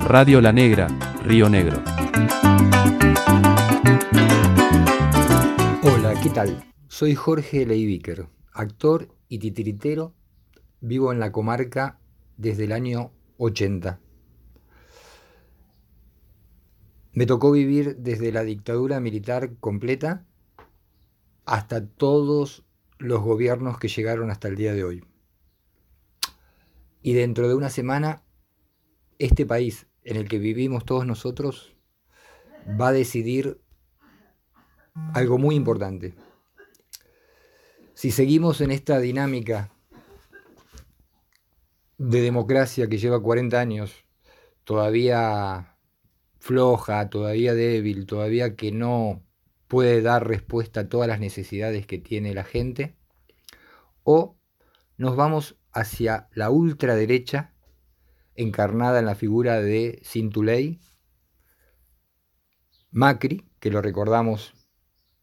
Radio La Negra, Río Negro. Hola, ¿qué tal? Soy Jorge Leibiker, actor y titiritero. Vivo en la comarca desde el año 80. Me tocó vivir desde la dictadura militar completa hasta todos los gobiernos que llegaron hasta el día de hoy. Y dentro de una semana, este país en el que vivimos todos nosotros va a decidir algo muy importante. Si seguimos en esta dinámica de democracia que lleva 40 años, todavía floja, todavía débil, todavía que no puede dar respuesta a todas las necesidades que tiene la gente, o nos vamos hacia la ultraderecha, encarnada en la figura de Sintuley, Macri, que lo recordamos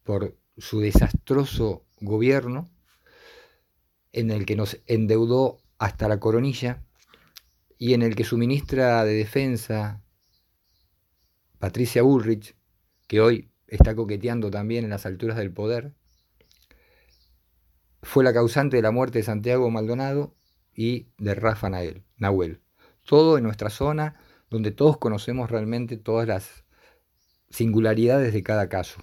por su desastroso gobierno, en el que nos endeudó hasta la coronilla y en el que su ministra de Defensa, Patricia Bullrich, que hoy está coqueteando también en las alturas del poder, fue la causante de la muerte de Santiago Maldonado y de Rafa Nahuel. Todo en nuestra zona, donde todos conocemos realmente todas las singularidades de cada caso.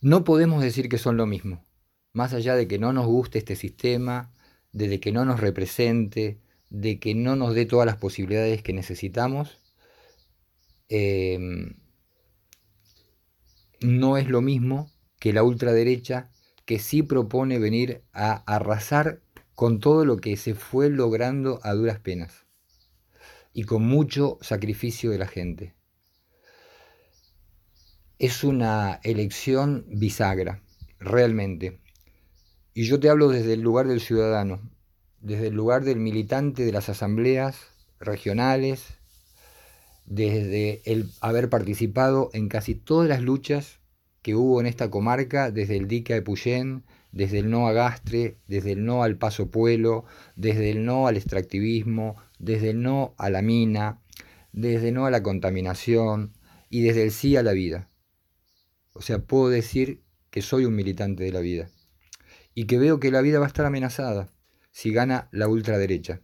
No podemos decir que son lo mismo, más allá de que no nos guste este sistema, de que no nos represente, de que no nos dé todas las posibilidades que necesitamos, em, no es lo mismo que la ultraderecha que sí propone venir a arrasar con todo lo que se fue logrando a duras penas y con mucho sacrificio de la gente es una elección bisagra, realmente. Y yo te hablo desde el lugar del ciudadano, desde el lugar del militante de las asambleas regionales, desde el haber participado en casi todas las luchas que hubo en esta comarca, desde el dique de Puyén, desde el no a Gastre, desde el no al Paso Pueblo, desde el no al extractivismo, desde el no a la mina, desde el no a la contaminación y desde el sí a la vida. O sea, puedo decir que soy un militante de la vida y que veo que la vida va a estar amenazada si gana la ultraderecha.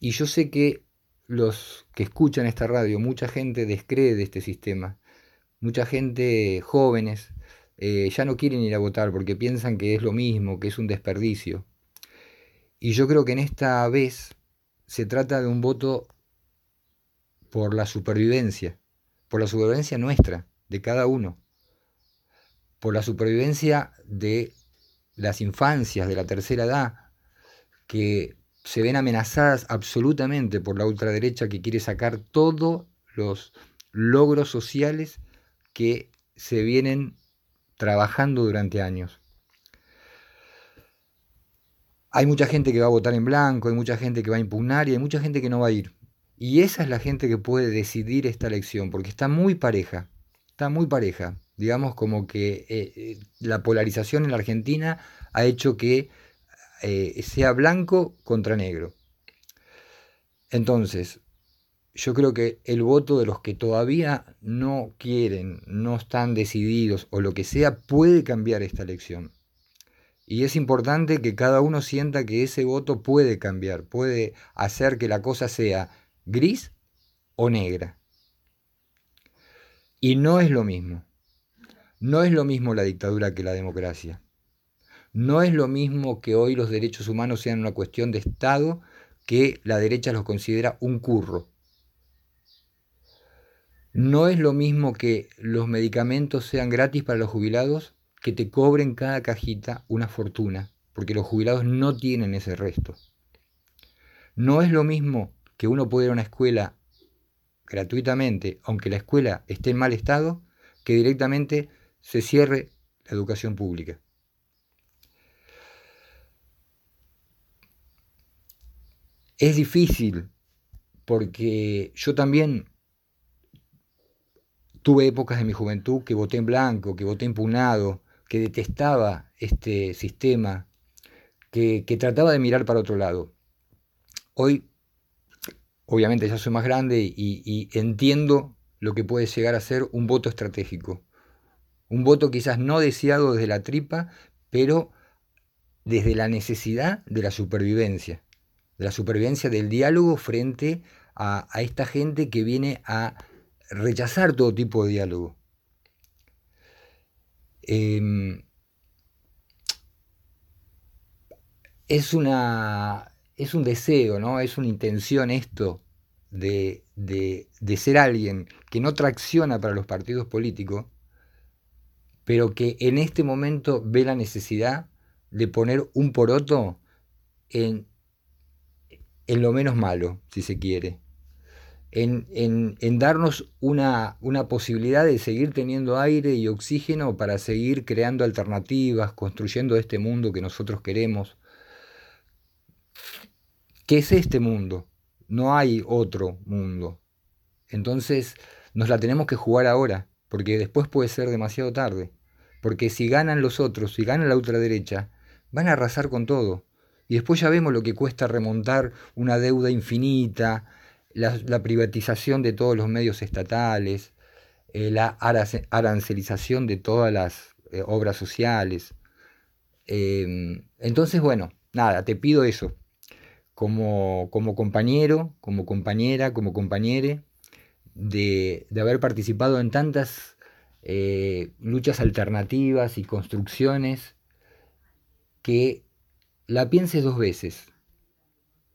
Y yo sé que los que escuchan esta radio, mucha gente descree de este sistema, mucha gente jóvenes, eh, ya no quieren ir a votar porque piensan que es lo mismo, que es un desperdicio. Y yo creo que en esta vez se trata de un voto por la supervivencia, por la supervivencia nuestra, de cada uno por la supervivencia de las infancias de la tercera edad, que se ven amenazadas absolutamente por la ultraderecha que quiere sacar todos los logros sociales que se vienen trabajando durante años. Hay mucha gente que va a votar en blanco, hay mucha gente que va a impugnar y hay mucha gente que no va a ir. Y esa es la gente que puede decidir esta elección, porque está muy pareja, está muy pareja digamos como que eh, eh, la polarización en la Argentina ha hecho que eh, sea blanco contra negro. Entonces, yo creo que el voto de los que todavía no quieren, no están decididos o lo que sea, puede cambiar esta elección. Y es importante que cada uno sienta que ese voto puede cambiar, puede hacer que la cosa sea gris o negra. Y no es lo mismo. No es lo mismo la dictadura que la democracia. No es lo mismo que hoy los derechos humanos sean una cuestión de Estado que la derecha los considera un curro. No es lo mismo que los medicamentos sean gratis para los jubilados que te cobren cada cajita una fortuna, porque los jubilados no tienen ese resto. No es lo mismo que uno pueda ir a una escuela gratuitamente, aunque la escuela esté en mal estado, que directamente se cierre la educación pública. Es difícil porque yo también tuve épocas de mi juventud que voté en blanco, que voté impugnado, que detestaba este sistema, que, que trataba de mirar para otro lado. Hoy, obviamente ya soy más grande y, entiendo lo que puede llegar a ser un voto estratégico. Un voto quizás no deseado desde la tripa, pero desde la necesidad de la supervivencia, de la supervivencia del diálogo frente a, esta gente que viene a rechazar todo tipo de diálogo. Em, es una es un deseo, ¿no? Es una intención esto de, ser alguien que no tracciona para los partidos políticos, pero que en este momento ve la necesidad de poner un poroto en, en lo menos malo, si se quiere. En, en, darnos una, una, posibilidad de seguir teniendo aire y oxígeno para seguir creando alternativas, construyendo este mundo que nosotros queremos, ¿Qué es este mundo? No hay otro mundo. Entonces nos la tenemos que jugar ahora, porque después puede ser demasiado tarde. Porque si ganan los otros, si gana la ultraderecha, van a arrasar con todo. Y después ya vemos lo que cuesta remontar una deuda infinita, la, privatización de todos los medios estatales, eh, la arancelización de todas las eh, obras sociales. Em, entonces, bueno, nada, te pido eso, como, compañero, como compañera, como compañere, de, haber participado en tantas eh, luchas alternativas y construcciones, que la pienses dos veces,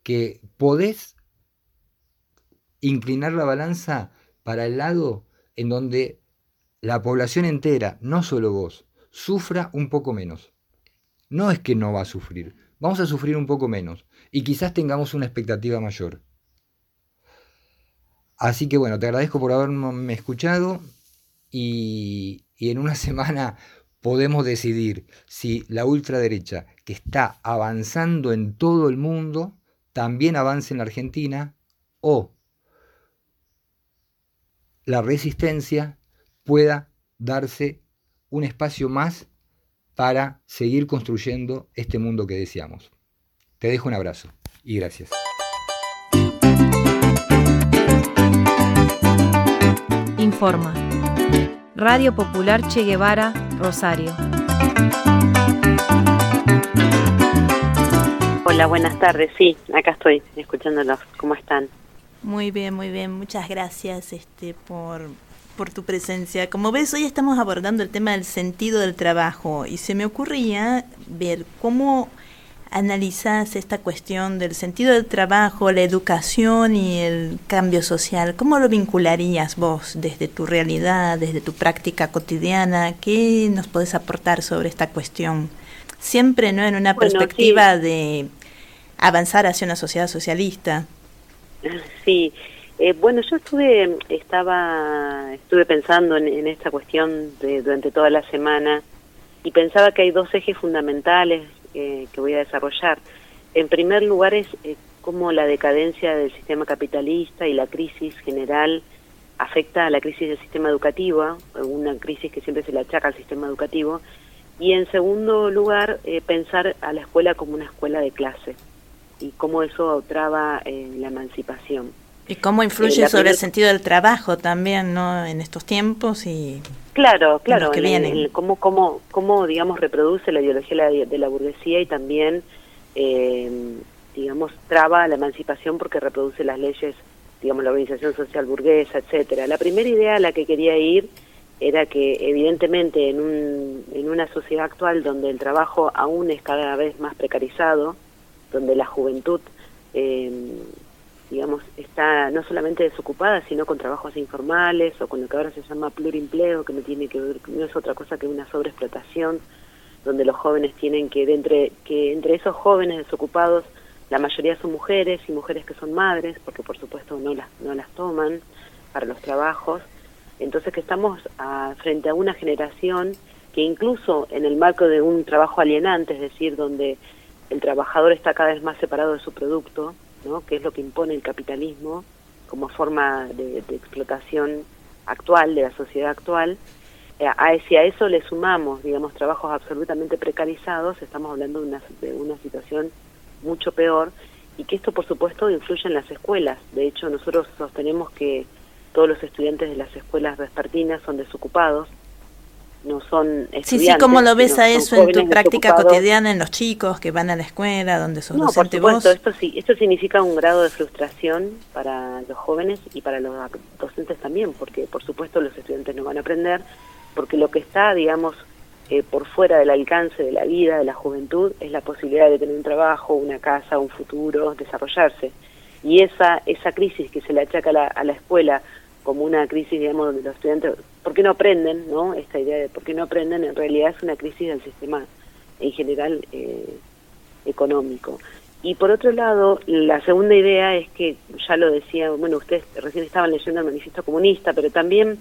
que podés inclinar la balanza para el lado en donde la población entera, no solo vos, sufra un poco menos. No es que no va a sufrir, vamos a sufrir un poco menos y quizás tengamos una expectativa mayor. Así que bueno, te agradezco por haberme escuchado y, en una semana podemos decidir si la ultraderecha, que está avanzando en todo el mundo, también avanza en la Argentina o la resistencia pueda darse un espacio más para seguir construyendo este mundo que deseamos. Te dejo un abrazo y gracias. Informa. Radio Popular Che Guevara, Rosario. Hola, buenas tardes. Sí, acá estoy escuchándolos. ¿Cómo están? Muy bien, muy bien. Muchas gracias este, por, por tu presencia. Como ves, hoy estamos abordando el tema del sentido del trabajo y se me ocurría ver cómo analizas esta cuestión del sentido del trabajo, la educación y el cambio social. ¿Cómo lo vincularías vos desde tu realidad, desde tu práctica cotidiana? ¿Qué nos puedes aportar sobre esta cuestión? Siempre no en una perspectiva de avanzar hacia una sociedad socialista. Sí, eh, bueno, yo estuve, estaba, estuve pensando en, esta cuestión de, durante toda la semana y pensaba que hay dos ejes fundamentales eh, que voy a desarrollar. En primer lugar es eh, cómo la decadencia del sistema capitalista y la crisis general afecta a la crisis del sistema educativo, una crisis que siempre se le achaca al sistema educativo. Y en segundo lugar, pensar a la escuela como una escuela de clase y cómo eso traba la emancipación. Y cómo influye eh, sobre el sentido del trabajo también, ¿no? En estos tiempos y claro, claro, que vienen. cómo, cómo, cómo, digamos, reproduce la ideología de la, burguesía y también, eh, digamos, traba la emancipación porque reproduce las leyes, digamos, la organización social burguesa, etcétera. La primera idea a la que quería ir era que evidentemente en, un, en una sociedad actual donde el trabajo aún es cada vez más precarizado, donde la juventud, eh, digamos, está no solamente desocupada, sino con trabajos informales o con lo que ahora se llama plurimpleo, que no tiene que ver, no es otra cosa que una sobreexplotación, donde los jóvenes tienen que, entre, que entre esos jóvenes desocupados, la mayoría son mujeres y mujeres que son madres, porque por supuesto no las, no las toman para los trabajos. Entonces que estamos a, frente a una generación que incluso en el marco de un trabajo alienante, es decir, donde el trabajador está cada vez más separado de su producto, ¿no? que es lo que impone el capitalismo como forma de, explotación actual, de la sociedad actual, eh, a, si a eso le sumamos, digamos, trabajos absolutamente precarizados, estamos hablando de una, de una situación mucho peor y que esto, por supuesto, influye en las escuelas. De hecho, nosotros sostenemos que todos los estudiantes de las escuelas vespertinas son desocupados, no son estudiantes. Sí, sí, ¿cómo lo ves a eso en tu práctica cotidiana en los chicos que van a la escuela, donde sos no, docente por supuesto, Esto, sí, esto significa un grado de frustración para los jóvenes y para los docentes también, porque por supuesto los estudiantes no van a aprender, porque lo que está, digamos, eh, por fuera del alcance de la vida, de la juventud, es la posibilidad de tener un trabajo, una casa, un futuro, desarrollarse. Y esa, esa crisis que se le achaca a la, a la escuela como una crisis, digamos, donde los estudiantes, ¿por qué no aprenden? ¿no? Esta idea de por qué no aprenden en realidad es una crisis del sistema en general eh, económico. Y por otro lado, la segunda idea es que, ya lo decía, bueno, ustedes recién estaban leyendo el manifiesto comunista, pero también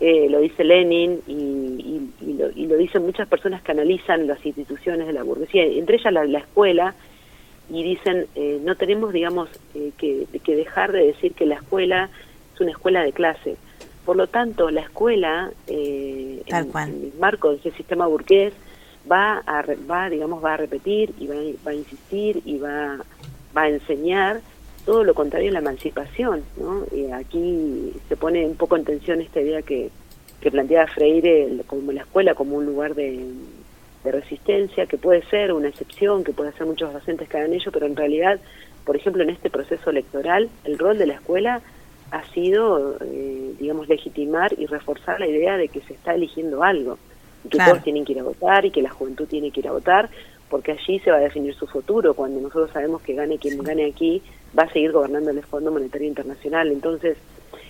eh, lo dice Lenin y, lo, y, lo, dicen muchas personas que analizan las instituciones de la burguesía, entre ellas la, la escuela, y dicen, eh, no tenemos, digamos, que, que dejar de decir que la escuela es una escuela de clase. Por lo tanto, la escuela, eh, en, el marco de ese sistema burgués, va a, va, digamos, va a repetir y va, va a insistir y va, va a enseñar todo lo contrario a la emancipación. ¿no? Y aquí se pone un poco en tensión esta idea que, que planteaba Freire como la escuela como un lugar de, de resistencia, que puede ser una excepción, que puede ser muchos docentes que hagan ello, pero en realidad, por ejemplo, en este proceso electoral, el rol de la escuela ha sido, eh, digamos, legitimar y reforzar la idea de que se está eligiendo algo, y que todos tienen que ir a votar y que la juventud tiene que ir a votar, porque allí se va a definir su futuro. Cuando nosotros sabemos que gane quien gane aquí, va a seguir gobernando el Fondo Monetario Internacional. Entonces,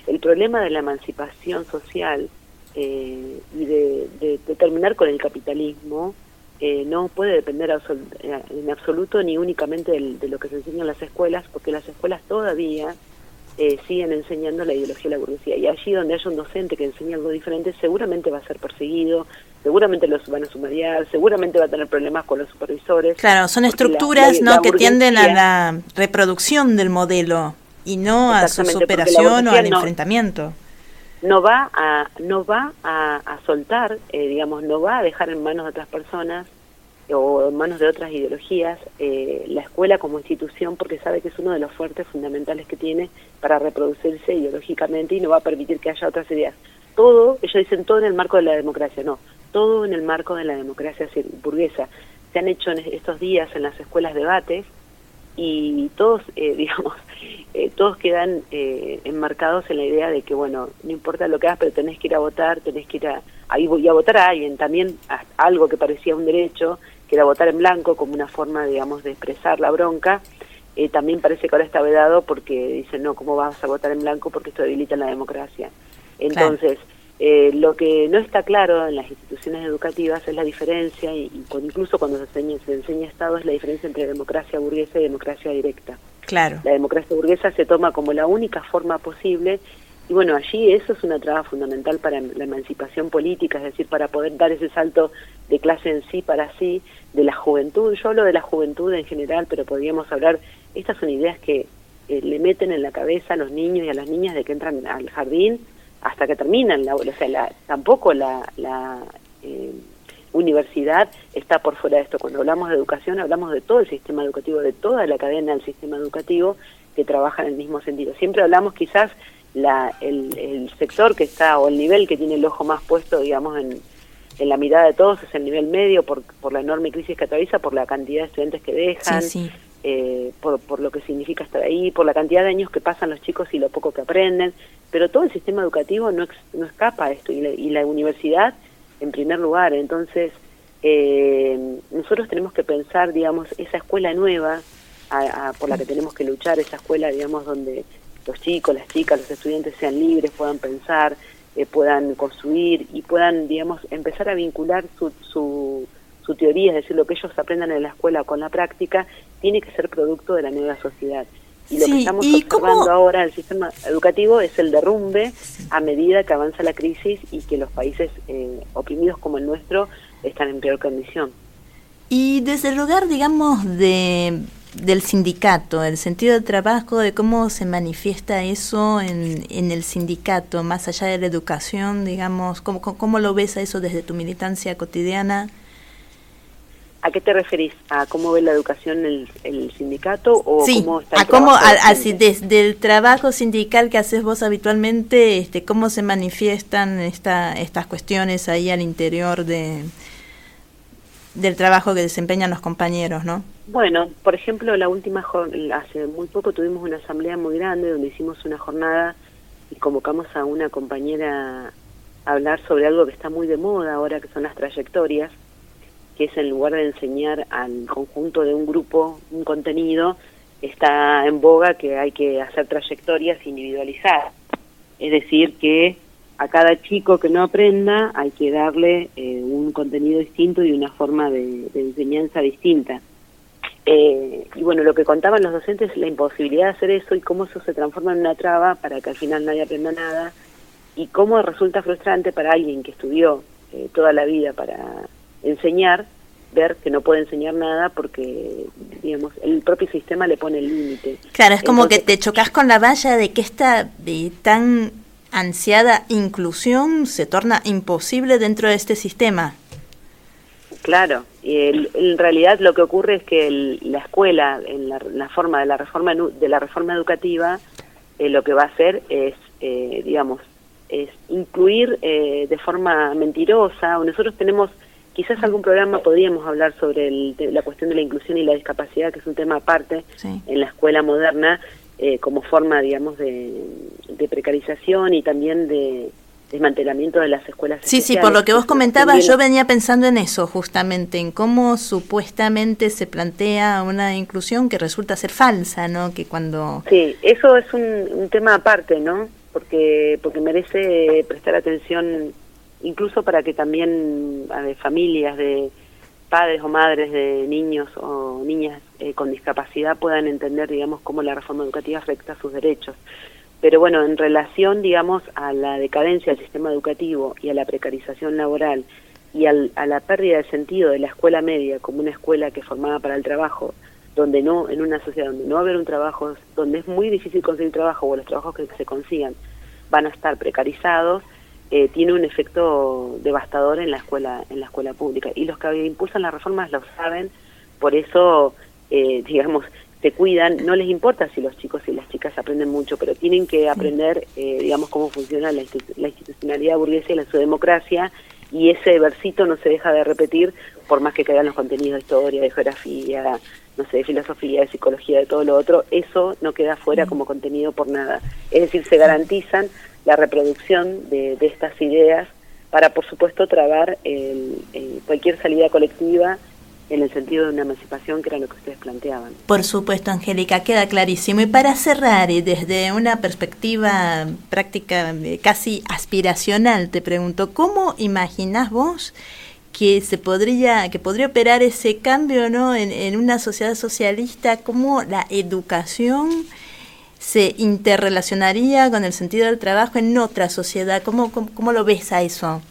el problema de la emancipación social eh, y de, terminar con el capitalismo eh, no puede depender en absoluto ni únicamente de lo que se enseña en las escuelas, porque las escuelas todavía eh, siguen enseñando la ideología de la burguesía. Y allí donde haya un docente que enseñe algo diferente, seguramente va a ser perseguido, seguramente los van a sumariar, seguramente va a tener problemas con los supervisores. Claro, son estructuras ¿no? que tienden a la reproducción del modelo y no a su superación o al enfrentamiento. No va a, no va a, soltar, eh, digamos, no va a dejar en manos de otras personas o en manos de otras ideologías eh, la escuela como institución porque sabe que es uno de los fuertes fundamentales que tiene para reproducirse ideológicamente y no va a permitir que haya otras ideas. Todo, ellos dicen todo en el marco de la democracia, no, todo en el marco de la democracia burguesa. Se han hecho en estos días en las escuelas debates y todos, eh, digamos, eh, todos quedan enmarcados en la idea de que, bueno, no importa lo que hagas, pero tenés que ir a votar, tenés que ir a, voy a votar a alguien, también algo que parecía un derecho, que era votar en blanco como una forma, digamos, de expresar la bronca, eh, también parece que ahora está vedado porque dicen, no, ¿cómo vas a votar en blanco? Porque esto debilita la democracia. Entonces, eh, lo que no está claro en las instituciones educativas es la diferencia, y, incluso cuando se enseña, se enseña Estado, es la diferencia entre democracia burguesa y democracia directa. Claro. La democracia burguesa se toma como la única forma posible y bueno, allí eso es una traba fundamental para la emancipación política, es decir, para poder dar ese salto de clase en sí para sí, de la juventud. Yo hablo de la juventud en general, pero podríamos hablar, estas son ideas que eh, le meten en la cabeza a los niños y a las niñas de que entran al jardín hasta que terminan. La, o sea, la, tampoco la, la eh, universidad está por fuera de esto. Cuando hablamos de educación, hablamos de todo el sistema educativo, de toda la cadena del sistema educativo que trabaja en el mismo sentido. Siempre hablamos quizás la, el, sector que está o el nivel que tiene el ojo más puesto, digamos, en, en la mirada de todos es el nivel medio por, por la enorme crisis que atraviesa, por la cantidad de estudiantes que dejan, eh, por, por lo que significa estar ahí, por la cantidad de años que pasan los chicos y lo poco que aprenden, pero todo el sistema educativo no, no escapa a esto y la, y la universidad en primer lugar. Entonces, eh, nosotros tenemos que pensar, digamos, esa escuela nueva por la que tenemos que luchar, esa escuela, digamos, donde los chicos, las chicas, los estudiantes sean libres, puedan pensar, eh, puedan construir y puedan, digamos, empezar a vincular su, su, su teoría, es decir, lo que ellos aprendan en la escuela con la práctica, tiene que ser producto de la nueva sociedad. Y lo que estamos observando ahora en el sistema educativo es el derrumbe a medida que avanza la crisis y que los países eh, oprimidos como el nuestro están en peor condición. Y desde el lugar, digamos, de del sindicato, el sentido del trabajo, de cómo se manifiesta eso en, en el sindicato, más allá de la educación, digamos, ¿cómo, cómo lo ves a eso desde tu militancia cotidiana? ¿A qué te referís? ¿A cómo ve la educación el, el sindicato o sí, cómo está a cómo, así, desde el trabajo sindical que haces vos habitualmente, este, cómo se manifiestan esta, estas cuestiones ahí al interior de, del trabajo que desempeñan los compañeros, ¿no? Bueno, por ejemplo, la última hace muy poco tuvimos una asamblea muy grande donde hicimos una jornada y convocamos a una compañera a hablar sobre algo que está muy de moda ahora, que son las trayectorias, que es en lugar de enseñar al conjunto de un grupo un contenido, está en boga que hay que hacer trayectorias individualizadas. Es decir, que a cada chico que no aprenda hay que darle eh, un contenido distinto y una forma de enseñanza distinta. Eh, y bueno, lo que contaban los docentes es la imposibilidad de hacer eso y cómo eso se transforma en una traba para que al final nadie aprenda nada y cómo resulta frustrante para alguien que estudió eh, toda la vida para enseñar ver que no puede enseñar nada porque digamos el propio sistema le pone el límite. Claro, es como que te chocas con la valla de que esta de tan ansiada inclusión se torna imposible dentro de este sistema. Claro, y en realidad lo que ocurre es que la escuela, en la, forma de la reforma de la reforma educativa, eh, lo que va a hacer es, eh, digamos, es incluir eh, de forma mentirosa. O nosotros tenemos, quizás algún programa podríamos hablar sobre la cuestión de la inclusión y la discapacidad, que es un tema aparte en la escuela moderna, como forma, digamos, de precarización y también de desmantelamiento de las escuelas. Sí, sí, por lo que vos comentabas, yo venía pensando en eso, justamente, en cómo supuestamente se plantea una inclusión que resulta ser falsa, ¿no? Que cuando... Sí, eso es un, tema aparte, ¿no? Porque, porque merece prestar atención incluso para que también de familias de padres o madres de niños o niñas eh, con discapacidad puedan entender, digamos, cómo la reforma educativa afecta sus derechos. Pero bueno, en relación, digamos, a la decadencia del sistema educativo y a la precarización laboral y a la pérdida de sentido de la escuela media como una escuela que formaba para el trabajo, donde no, en una sociedad donde no va a haber un trabajo, donde es muy difícil conseguir trabajo o los trabajos que se consigan van a estar precarizados, eh, tiene un efecto devastador en la escuela, en la escuela pública. Y los que impulsan las reformas lo saben, por eso, eh, digamos, se cuidan, no les importa si los chicos y las chicas aprenden mucho, pero tienen que aprender, eh, digamos, cómo funciona la, institucionalidad burguesa y la su democracia, y ese versito no se deja de repetir por más que caigan los contenidos de historia, de geografía, no sé, de filosofía, de psicología, de todo lo otro, eso no queda fuera como contenido por nada. Es decir, se garantizan la reproducción de, estas ideas para, por supuesto, trabar cualquier salida colectiva en el sentido de una emancipación que era lo que ustedes planteaban. Por supuesto, Angélica, queda clarísimo. Y para cerrar, y desde una perspectiva práctica eh, casi aspiracional, te pregunto, ¿cómo imaginás vos que se podría, que podría operar ese cambio ¿no? en una sociedad socialista, cómo la educación se interrelacionaría con el sentido del trabajo en otra sociedad? ¿Cómo, cómo, cómo lo ves a eso?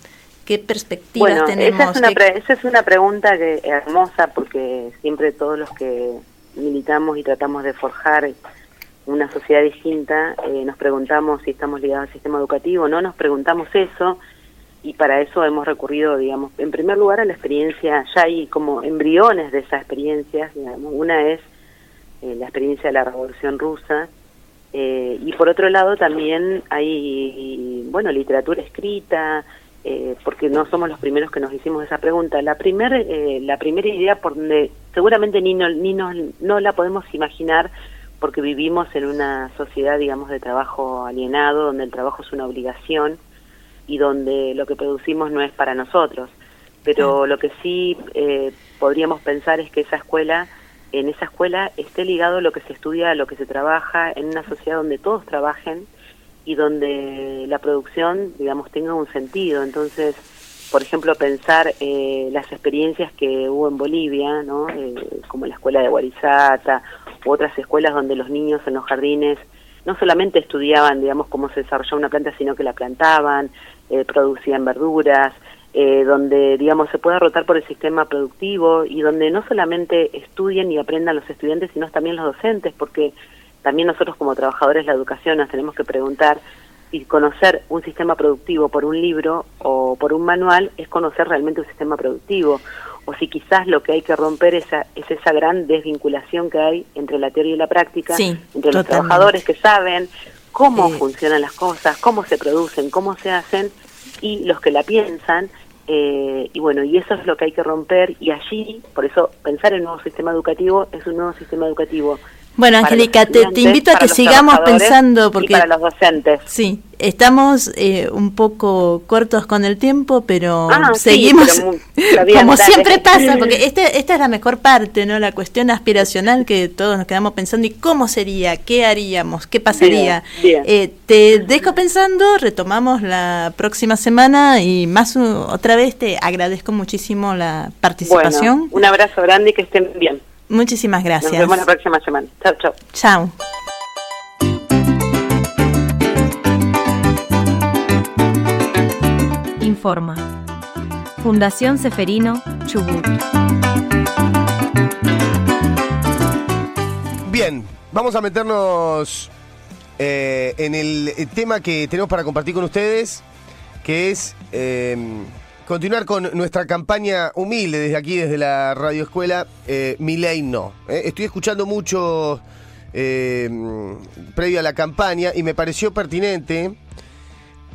¿Qué perspectivas bueno, tenemos? Esa es, una esa es una pregunta que, hermosa porque siempre todos los que militamos y tratamos de forjar una sociedad distinta, eh, nos preguntamos si estamos ligados al sistema educativo, no nos preguntamos eso y para eso hemos recurrido, digamos, en primer lugar a la experiencia, ya hay como embriones de esas experiencias, digamos, una es eh, la experiencia de la Revolución Rusa, eh, y por otro lado también hay, bueno, literatura escrita, eh, porque no somos los primeros que nos hicimos esa pregunta. La, primer, eh, la primera idea por donde seguramente ni, no, ni no, no la podemos imaginar porque vivimos en una sociedad, digamos, de trabajo alienado, donde el trabajo es una obligación y donde lo que producimos no es para nosotros. Pero lo que sí eh, podríamos pensar es que esa escuela, en esa escuela esté ligado lo que se estudia lo que se trabaja, en una sociedad donde todos trabajen y donde la producción, digamos, tenga un sentido. Entonces, por ejemplo, pensar eh, las experiencias que hubo en Bolivia, ¿no? Eh, como la escuela de Guarizata, u otras escuelas donde los niños en los jardines no solamente estudiaban, digamos, cómo se desarrollaba una planta, sino que la plantaban, eh, producían verduras, eh, donde, digamos, se pueda rotar por el sistema productivo y donde no solamente estudien y aprendan los estudiantes, sino también los docentes, porque también nosotros como trabajadores de la educación nos tenemos que preguntar si conocer un sistema productivo por un libro o por un manual es conocer realmente un sistema productivo o si quizás lo que hay que romper es esa, es esa gran desvinculación que hay entre la teoría y la práctica, entre los trabajadores que saben cómo funcionan las cosas, cómo se producen, cómo se hacen y los que la piensan eh, y bueno, y eso es lo que hay que romper y allí, por eso pensar en un nuevo sistema educativo es un nuevo sistema educativo bueno, Angélica, te, invito a que sigamos pensando porque para los docentes. Sí, estamos eh, un poco cortos con el tiempo, pero ah, seguimos como siempre pasa, porque este, esta es la mejor parte, ¿no? La cuestión aspiracional que todos nos quedamos pensando y cómo sería, qué haríamos, qué pasaría. Eh, te dejo pensando, retomamos la próxima semana y más otra vez te agradezco muchísimo la participación. un abrazo grande y que estén bien. Muchísimas gracias. Nos vemos la próxima semana. Chao, chao. Chao. Informa. Fundación Seferino, Chubut. Bien, vamos a meternos eh, en el tema que tenemos para compartir con ustedes, que es eh, continuar con nuestra campaña humilde desde aquí, desde la Radio Escuela, eh, Mi Ley No. Eh. Estoy escuchando mucho eh, previo a la campaña y me pareció pertinente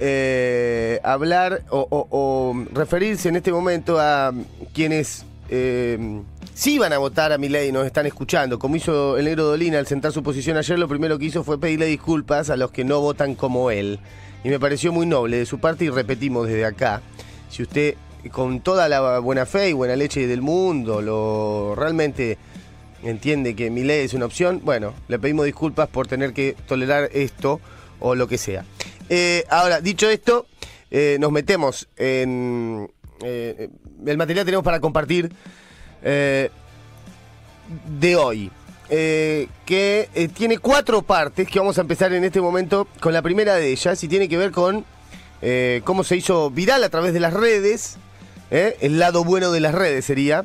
eh, hablar o, referirse en este momento a quienes sí iban a votar a mi ley, nos están escuchando. Como hizo el negro Dolina al sentar su posición ayer, lo primero que hizo fue pedirle disculpas a los que no votan como él. Y me pareció muy noble de su parte y repetimos desde acá si usted con toda la buena fe y buena leche del mundo lo realmente entiende que mi ley es una opción, bueno, le pedimos disculpas por tener que tolerar esto o lo que sea. Eh, ahora, dicho esto, eh, nos metemos en eh, el material que tenemos para compartir de hoy. que tiene cuatro partes que vamos a empezar en este momento con la primera de ellas y tiene que ver con eh, cómo se hizo viral a través de las redes, eh, el lado bueno de las redes sería,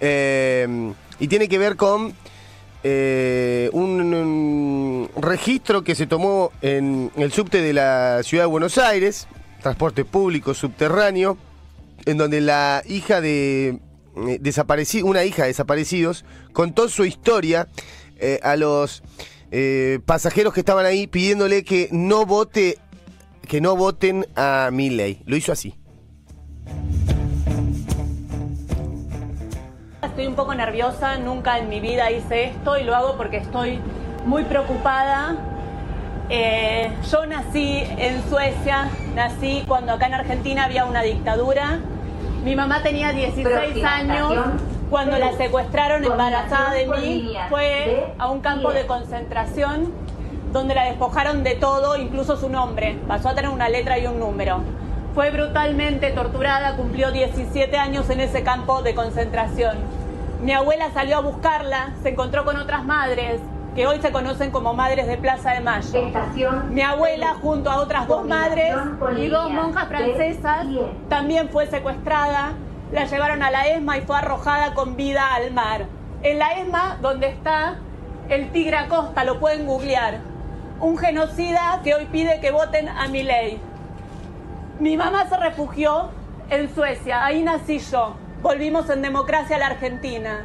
eh, y tiene que ver con un, registro que se tomó en el subte de la ciudad de Buenos Aires, transporte público subterráneo, en donde la hija de desaparecidos, una hija de desaparecidos, contó su historia a los pasajeros que estaban ahí pidiéndole que no vote que no voten a Milley. Lo hizo así. Estoy un poco nerviosa, nunca en mi vida hice esto y lo hago porque estoy muy preocupada. Eh, yo nací en Suecia, nací cuando acá en Argentina había una dictadura. Mi mamá tenía 16 años cuando la secuestraron embarazada de mí. Fue a un campo de concentración donde la despojaron de todo, incluso su nombre. Pasó a tener una letra y un número. Fue brutalmente torturada, cumplió 17 años en ese campo de concentración. Mi abuela salió a buscarla, se encontró con otras madres, que hoy se conocen como Madres de Plaza de Mayo. Mi abuela, junto a otras dos madres y dos monjas francesas, también fue secuestrada, la llevaron a la ESMA y fue arrojada con vida al mar. En la ESMA, donde está el tigre Acosta, lo pueden googlear un genocida que hoy pide que voten a mi ley. Mi mamá se refugió en Suecia, ahí nací yo. Volvimos en democracia a la Argentina.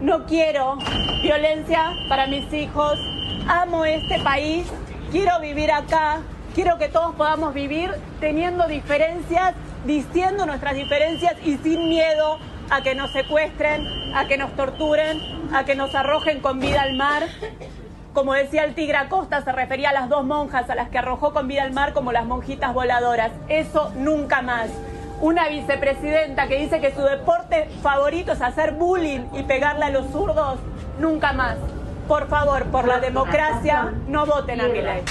No quiero violencia para mis hijos. Amo este país, quiero vivir acá, Quiero que todos podamos vivir teniendo diferencias, diciendo nuestras diferencias y sin miedo a que nos secuestren, a que nos torturen, a que nos arrojen con vida al mar. Como decía el Tigre Acosta, se refería a las dos monjas a las que arrojó con vida al mar como las monjitas voladoras. Eso nunca más. Una vicepresidenta que dice que su deporte favorito es hacer bullying y pegarle a los zurdos, nunca más. Por favor, por la democracia, no voten a mi ley.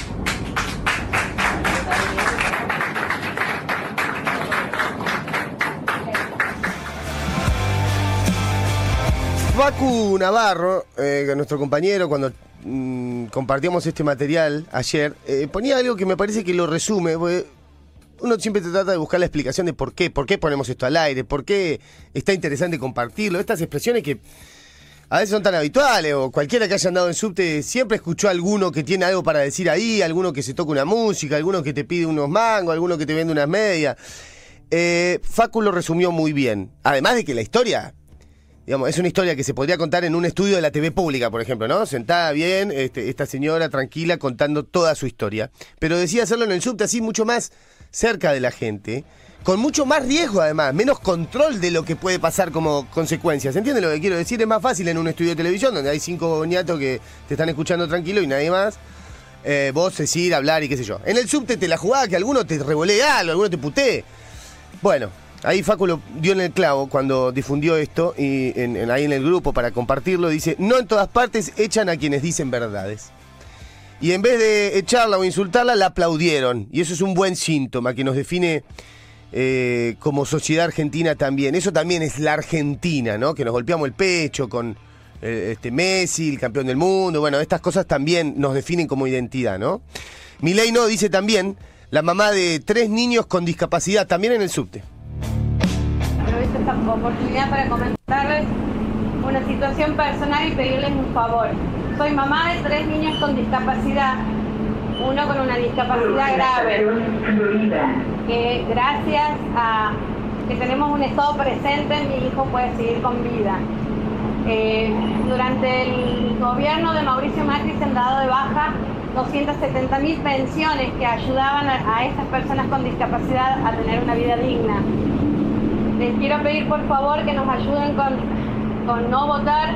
Facu Navarro, eh, nuestro compañero, cuando mm, compartíamos este material ayer, eh, ponía algo que me parece que lo resume. Uno siempre trata de buscar la explicación de por qué, por qué ponemos esto al aire, por qué está interesante compartirlo. Estas expresiones que a veces son tan habituales, o cualquiera que haya andado en subte siempre escuchó a alguno que tiene algo para decir ahí, alguno que se toca una música, alguno que te pide unos mangos, alguno que te vende unas medias. Eh, Facu lo resumió muy bien. Además de que la historia Digamos, es una historia que se podría contar en un estudio de la TV pública, por ejemplo, ¿no? Sentada bien, este, esta señora tranquila contando toda su historia. Pero decía hacerlo en el subte así mucho más cerca de la gente, con mucho más riesgo además, menos control de lo que puede pasar como consecuencia. ¿Se entiende lo que quiero decir? Es más fácil en un estudio de televisión donde hay cinco niatos que te están escuchando tranquilo y nadie más. Eh, vos decir, hablar y qué sé yo. En el subte te la jugaba que alguno te revolea algo, alguno te putee. Bueno, Ahí Facu lo dio en el clavo cuando difundió esto y en, ahí en el grupo para compartirlo. Dice, no en todas partes echan a quienes dicen verdades. Y en vez de echarla o insultarla, la aplaudieron. Y eso es un buen síntoma que nos define eh, como sociedad argentina también. Eso también es la Argentina, ¿no? Que nos golpeamos el pecho con eh, este Messi, el campeón del mundo. Bueno, estas cosas también nos definen como identidad, ¿no? Milei no dice también la mamá de tres niños con discapacidad, también en el subte esta oportunidad para comentarles una situación personal y pedirles un favor. Soy mamá de tres niños con discapacidad, uno con una discapacidad grave, que gracias a que tenemos un estado presente, mi hijo puede seguir con vida. Eh, durante el gobierno de Mauricio Macri se han dado de baja 270 mil pensiones que ayudaban a estas personas con discapacidad a tener una vida digna les quiero pedir por favor que nos ayuden con, no votar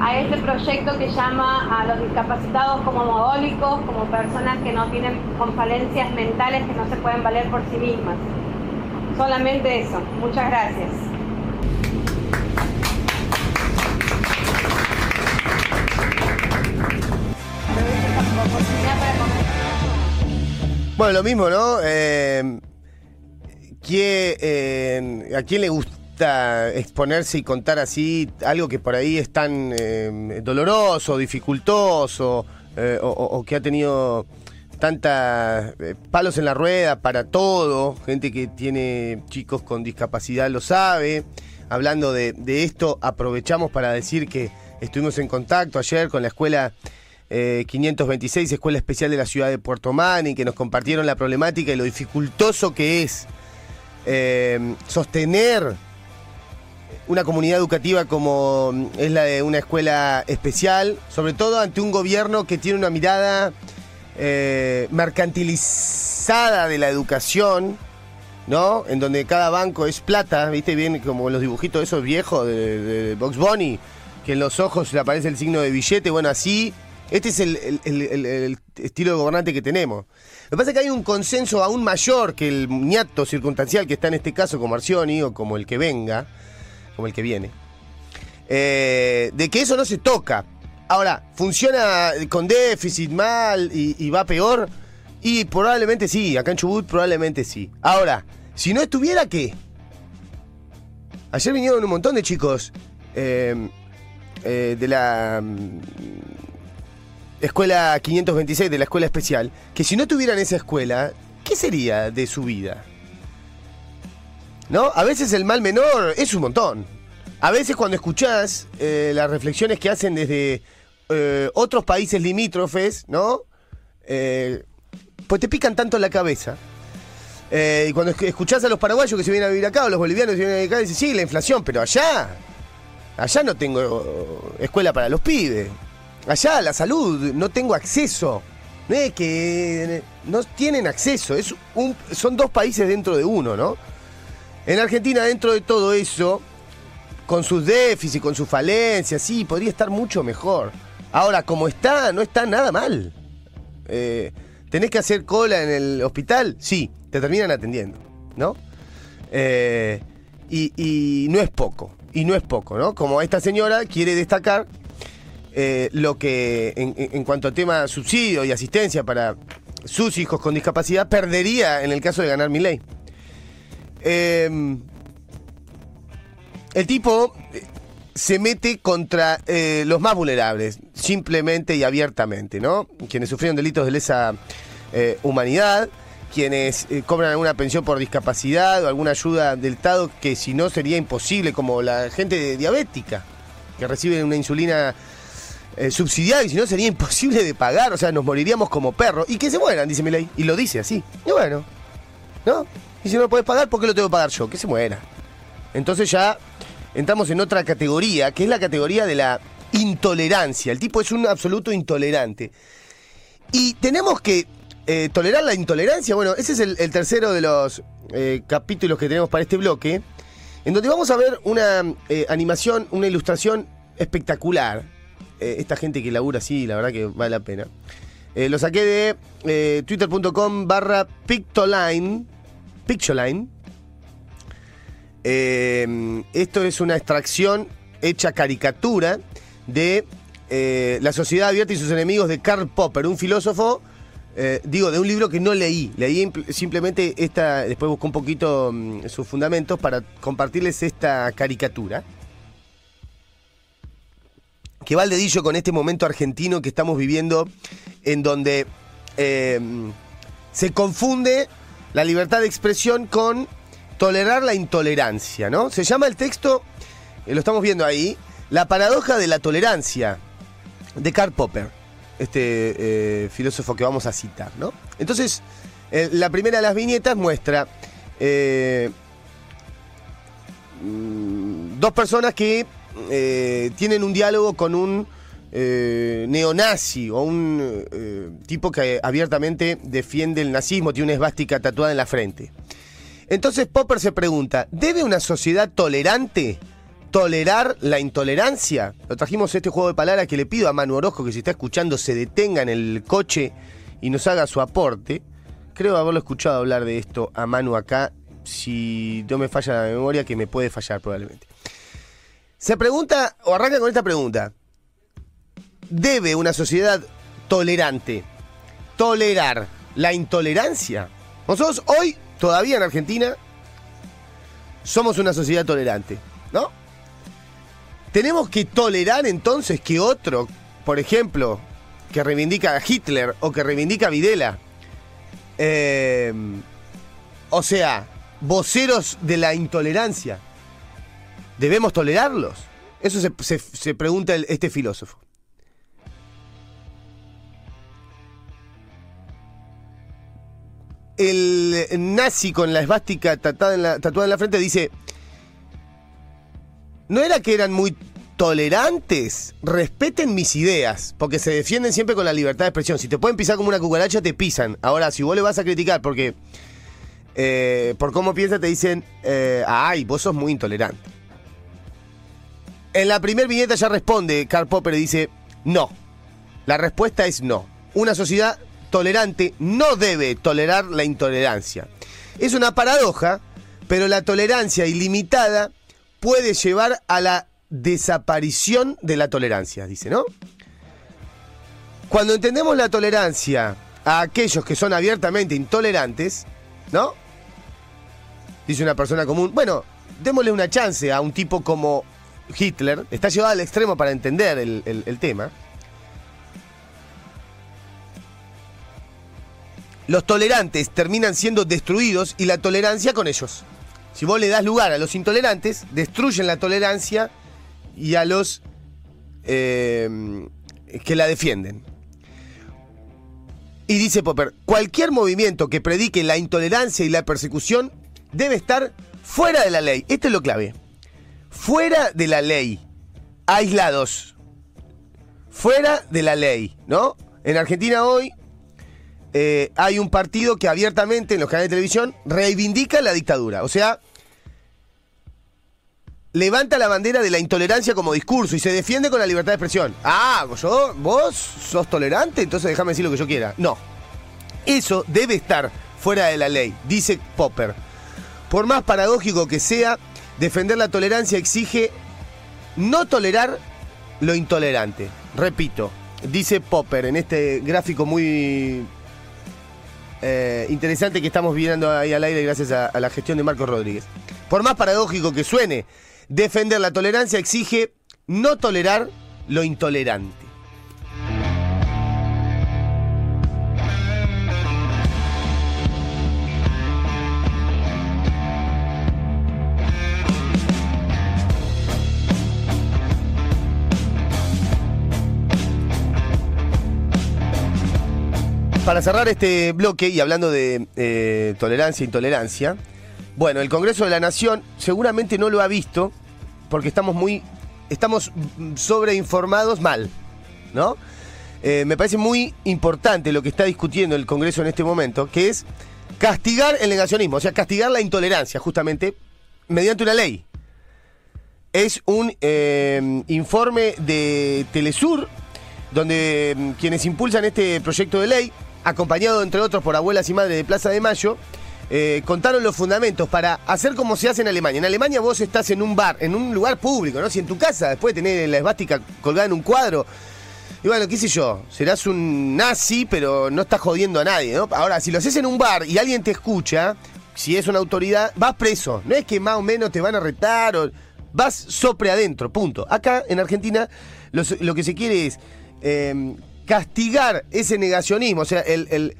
a este proyecto que llama a los discapacitados como mogólicos, como personas que no tienen con falencias mentales que no se pueden valer por sí mismas. Solamente eso. Muchas gracias. Bueno, lo mismo, ¿no? Eh, eh, ¿A quién le gusta exponerse y contar así algo que por ahí es tan eh, doloroso, dificultoso, eh, o, que ha tenido tantas palos en la rueda para todo? Gente que tiene chicos con discapacidad lo sabe. Hablando de, esto, aprovechamos para decir que estuvimos en contacto ayer con la escuela 526, Escuela Especial de la Ciudad de Puerto Mani, que nos compartieron la problemática y lo dificultoso que es eh, sostener una comunidad educativa como es la de una escuela especial, sobre todo ante un gobierno que tiene una mirada eh, mercantilizada de la educación, ¿no? En donde cada banco es plata, ¿viste? Bien como los dibujitos esos viejos de, de Box Bunny, que en los ojos le aparece el signo de billete, bueno, así. Este es el estilo de gobernante que tenemos. Lo que pasa es que hay un consenso aún mayor que el ñato circunstancial que está en este caso como Arcioni o como el que venga, como el que viene, eh, de que eso no se toca. Ahora, ¿funciona con déficit mal y, va peor? Y probablemente sí, acá en Chubut probablemente sí. Ahora, si no estuviera, ¿qué? Ayer vinieron un montón de chicos eh, eh, de la escuela 526, de la escuela especial, que si no tuvieran esa escuela, ¿qué sería de su vida? ¿No? A veces el mal menor es un montón. A veces cuando escuchás eh, las reflexiones que hacen desde eh, otros países limítrofes, ¿no? Eh, pues te pican tanto la cabeza. y cuando escuchás a los paraguayos que se vienen a vivir acá, o los bolivianos que se vienen a vivir acá, dices, sí, la inflación, pero allá, allá no tengo escuela para los pibes. Allá la salud, no tengo acceso. no que no tienen acceso, es son dos países dentro de uno, ¿no? En Argentina, dentro de todo eso, con sus déficits, con sus falencias, sí, podría estar mucho mejor. Ahora, como está, no está nada mal. Eh, ¿Tenés que hacer cola en el hospital? Sí, te terminan atendiendo, ¿no? Eh, y no es poco, y no es poco, ¿no? Como esta señora quiere destacar eh, lo que en, cuanto a tema subsidio y asistencia para sus hijos con discapacidad perdería en el caso de ganar mi ley. Em, el tipo eh, se mete contra eh, los más vulnerables, simplemente y abiertamente, ¿no? Quienes sufrieron delitos de lesa humanidad, quienes cobran alguna pensión por discapacidad o alguna ayuda del Estado que si no sería imposible, como la gente diabética, que recibe una insulina eh, y si no sería imposible de pagar, o sea, nos moriríamos como perros. Y que se mueran, dice mi ley. Y lo dice así. Y bueno, ¿no? Y si no lo puedes pagar, ¿por qué lo tengo que pagar yo? Que se muera. Entonces ya entramos en otra categoría, que es la categoría de la intolerancia. El tipo es un absoluto intolerante. Y tenemos que eh, tolerar la intolerancia. Bueno, ese es el, tercero de los eh, capítulos que tenemos para este bloque, en donde vamos a ver una animación, una ilustración espectacular eh, esta gente que labura así, la verdad que vale la pena. Eh, lo saqué de eh, twitter.com barra pictoline. Pictoline. esto es una extracción hecha caricatura de La sociedad abierta y sus enemigos de Karl Popper, un filósofo, digo, de un libro que no leí. Leí simplemente esta, después busqué un poquito mm, sus fundamentos para compartirles esta caricatura que va al dedillo con este momento argentino que estamos viviendo, en donde eh, se confunde la libertad de expresión con tolerar la intolerancia, ¿no? Se llama el texto, eh, lo estamos viendo ahí, La paradoja de la tolerancia, de Karl Popper, este eh, filósofo que vamos a citar, ¿no? Entonces, la primera de las viñetas muestra mm, dos personas que eh, tienen un diálogo con un eh, neonazi o un eh, tipo que abiertamente defiende el nazismo, tiene una esvástica tatuada en la frente. Entonces Popper se pregunta, ¿debe una sociedad tolerante tolerar la intolerancia? Lo trajimos este juego de palabras que le pido a Manu Orozco que si está escuchando se detenga en el coche y nos haga su aporte. Creo haberlo escuchado hablar de esto a Manu acá, si no me falla la memoria, que me puede fallar probablemente. Se pregunta, o arranca con esta pregunta. ¿Debe una sociedad tolerante tolerar la intolerancia? Nosotros hoy, todavía en Argentina, somos una sociedad tolerante, ¿no? Tenemos que tolerar entonces que otro, por ejemplo, que reivindica a Hitler o que reivindica a Videla, eh, o sea, voceros de la intolerancia, ¿Debemos tolerarlos? Eso se, pregunta este filósofo. El nazi con la esvástica tatuada en la, frente dice, ¿no era que eran muy tolerantes? Respeten mis ideas, porque se defienden siempre con la libertad de expresión. Si te pueden pisar como una cucaracha, te pisan. Ahora, si vos le vas a criticar porque eh, por cómo piensa, te dicen, eh, ay, vos sos muy intolerante. En la primera viñeta ya responde Karl Popper y dice, no. La respuesta es no. Una sociedad tolerante no debe tolerar la intolerancia. Es una paradoja, pero la tolerancia ilimitada puede llevar a la desaparición de la tolerancia, dice, ¿no? Cuando entendemos la tolerancia a aquellos que son abiertamente intolerantes, ¿no? Dice una persona común, bueno, démosle una chance a un tipo como Hitler, está llevado al extremo para entender el, tema. Los tolerantes terminan siendo destruidos y la tolerancia con ellos. Si vos le das lugar a los intolerantes, destruyen la tolerancia y a los eh, que la defienden. Y dice Popper, cualquier movimiento que predique la intolerancia y la persecución debe estar fuera de la ley. Esto es lo clave fuera de la ley, aislados, fuera de la ley, ¿no? En Argentina hoy eh, hay un partido que abiertamente en los canales de televisión reivindica la dictadura. O sea, levanta la bandera de la intolerancia como discurso y se defiende con la libertad de expresión. Ah, yo, vos sos tolerante, entonces déjame decir lo que yo quiera. No. Eso debe estar fuera de la ley, dice Popper. Por más paradójico que sea, defender la tolerancia exige no tolerar lo intolerante. Repito, dice Popper en este gráfico muy eh, interesante que estamos viendo ahí al aire gracias a, a la gestión de Marcos Rodríguez. Por más paradójico que suene, defender la tolerancia exige no tolerar lo intolerante. Para cerrar este bloque y hablando de eh, tolerancia e intolerancia, bueno, el Congreso de la Nación seguramente no lo ha visto porque estamos muy, estamos sobreinformados mal, ¿no? Eh, me parece muy importante lo que está discutiendo el Congreso en este momento, que es castigar el negacionismo, o sea, castigar la intolerancia, justamente, mediante una ley. Es un eh, informe de Telesur, donde mm, quienes impulsan este proyecto de ley acompañado entre otros por abuelas y madres de Plaza de Mayo, eh, contaron los fundamentos para hacer como se hace en Alemania. En Alemania vos estás en un bar, en un lugar público, ¿no? Si en tu casa, después de tener la esvástica colgada en un cuadro, y bueno, qué sé yo, serás un nazi, pero no estás jodiendo a nadie, ¿no? Ahora, si lo haces en un bar y alguien te escucha, si es una autoridad, vas preso. No es que más o menos te van a retar o... Vas sopre adentro, punto. Acá, en Argentina, lo que se quiere es... Eh, castigar ese negacionismo, o sea, el,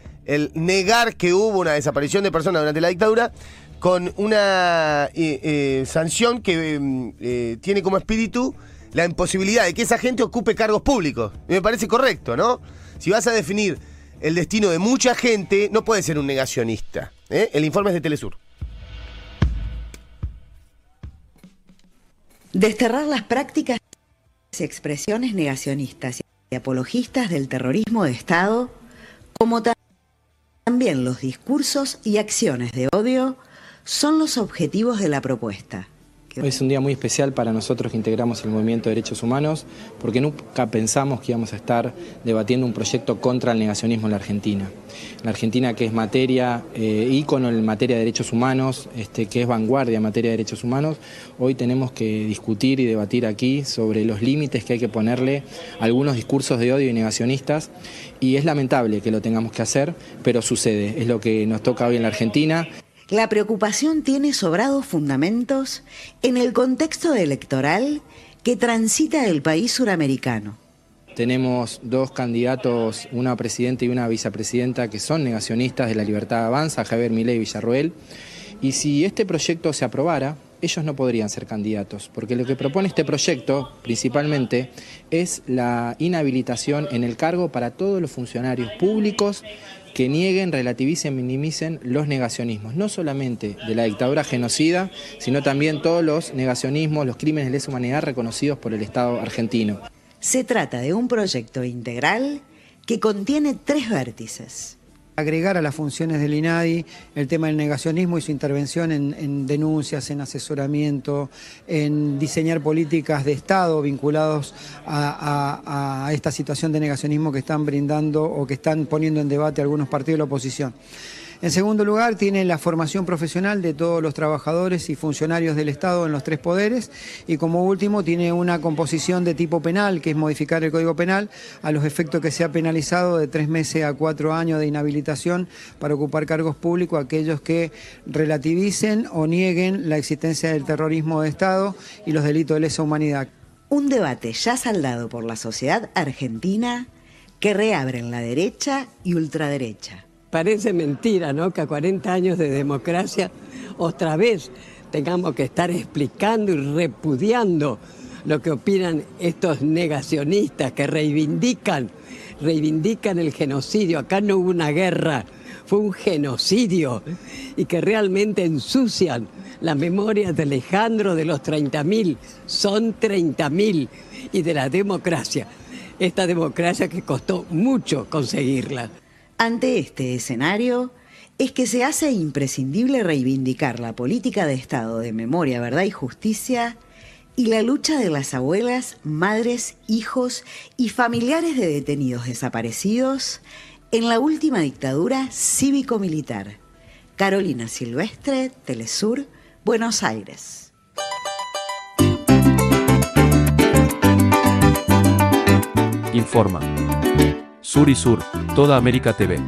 negar que hubo una desaparición de personas durante la dictadura con una eh, eh, sanción que mm, eh, tiene como espíritu la imposibilidad de que esa gente ocupe cargos públicos. me parece correcto, ¿no? Si vas a definir el destino de mucha gente, no puedes ser un negacionista. El informe es de Telesur. Desterrar las prácticas y expresiones negacionistas y apologistas del terrorismo de Estado, como también los discursos y acciones de odio, son los objetivos de la propuesta. Hoy es un día muy especial para nosotros que integramos el movimiento de derechos humanos, porque nunca pensamos que íbamos a estar debatiendo un proyecto contra el negacionismo en la Argentina. La Argentina que es materia, eh, ícono en materia de derechos humanos, este, que es vanguardia en materia de derechos humanos, hoy tenemos que discutir y debatir aquí sobre los límites que hay que ponerle a algunos discursos de odio y negacionistas, y es lamentable que lo tengamos que hacer, pero sucede, es lo que nos toca hoy en la Argentina. La preocupación tiene sobrados fundamentos en el contexto electoral que transita el país suramericano. Tenemos dos candidatos, una presidenta y una vicepresidenta, que son negacionistas de la libertad avanza, Javier Milei y Villarroel. Y si este proyecto se aprobara, ellos no podrían ser candidatos, porque lo que propone este proyecto principalmente es la inhabilitación en el cargo para todos los funcionarios públicos que nieguen, relativicen, minimicen los negacionismos, no solamente de la dictadura genocida, sino también todos los negacionismos, los crímenes de lesa humanidad reconocidos por el Estado argentino. Se trata de un proyecto integral que contiene tres vértices agregar a las funciones del INADI el tema del negacionismo y su intervención en, denuncias, en asesoramiento, en diseñar políticas de Estado vinculados a, a, esta situación de negacionismo que están brindando o que están poniendo en debate algunos partidos de la oposición. En segundo lugar, tiene la formación profesional de todos los trabajadores y funcionarios del Estado en los tres poderes. Y como último, tiene una composición de tipo penal, que es modificar el Código Penal a los efectos que se ha penalizado de tres meses a cuatro años de inhabilitación para ocupar cargos públicos aquellos que relativicen o nieguen la existencia del terrorismo de Estado y los delitos de lesa humanidad. Un debate ya saldado por la sociedad argentina que reabren la derecha y ultraderecha parece mentira, ¿no? Que a 40 años de democracia otra vez tengamos que estar explicando y repudiando lo que opinan estos negacionistas que reivindican, reivindican el genocidio. Acá no hubo una guerra, fue un genocidio y que realmente ensucian la memoria de Alejandro de los 30.000, son 30.000 y de la democracia, esta democracia que costó mucho conseguirla. Ante este escenario, es que se hace imprescindible reivindicar la política de Estado de memoria, verdad y justicia y la lucha de las abuelas, madres, hijos y familiares de detenidos desaparecidos en la última dictadura cívico-militar. Carolina Silvestre, Telesur, Buenos Aires. Informa. Sur y Sur, Toda América TV.